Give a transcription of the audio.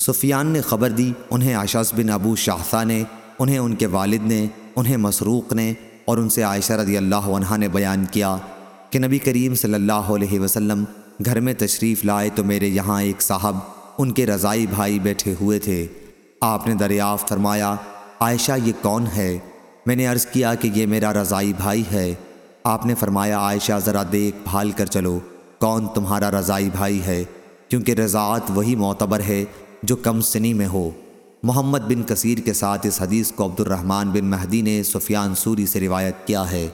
سفیان نے خبر دی، انہیں عشاس بن ابو شاہثہ نے، انہیں ان کے والد نے، انہیں مسروق نے اور ان سے عائشہ رضی اللہ عنہ نے بیان کیا کہ نبی کریم صلی اللہ علیہ وسلم گھر میں تشریف لائے تو میرے یہاں ایک صاحب، ان کے رضائی بھائی بیٹھے ہوئے تھے۔ آپ نے دریافت فرمایا، عائشہ، یہ کون ہے؟ میں نے عرض کیا کہ یہ میرا رضائی بھائی ہے۔ آپ نے فرمایا، عائشہ، ذرا دیکھ بھال کر چلو، کون تمہارا رضائی بھائی ہے؟ کیونکہ رضاعت وہی معتبر ہے جو کم سنی میں ہو۔ محمد بن کثیر کے ساتھ اس حدیث کو عبدالرحمن بن مہدی نے سفیان سوری سے روایت کیا ہے۔